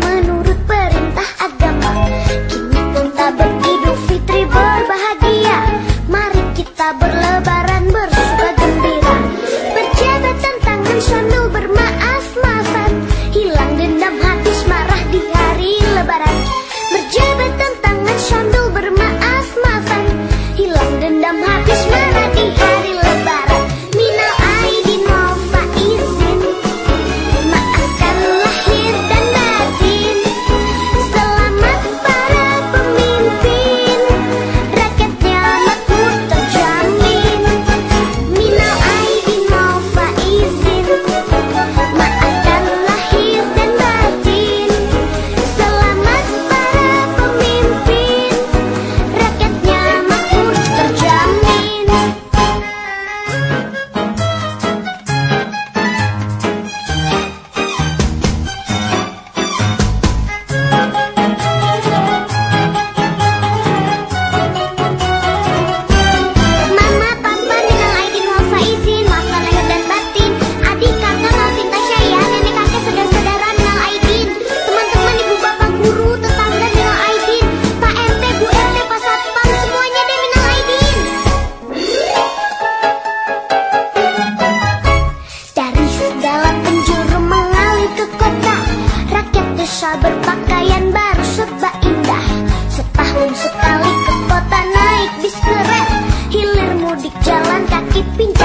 menurut perintah agama. Kini kita berhidup fitri berbahagia. Mari kita berlebaran bersama berpakaian baru serba indah. Setahun sekali ke kota naik bis keren. Hilir mudik jalan kaki pinggir